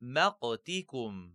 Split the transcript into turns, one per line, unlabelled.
مقتكم.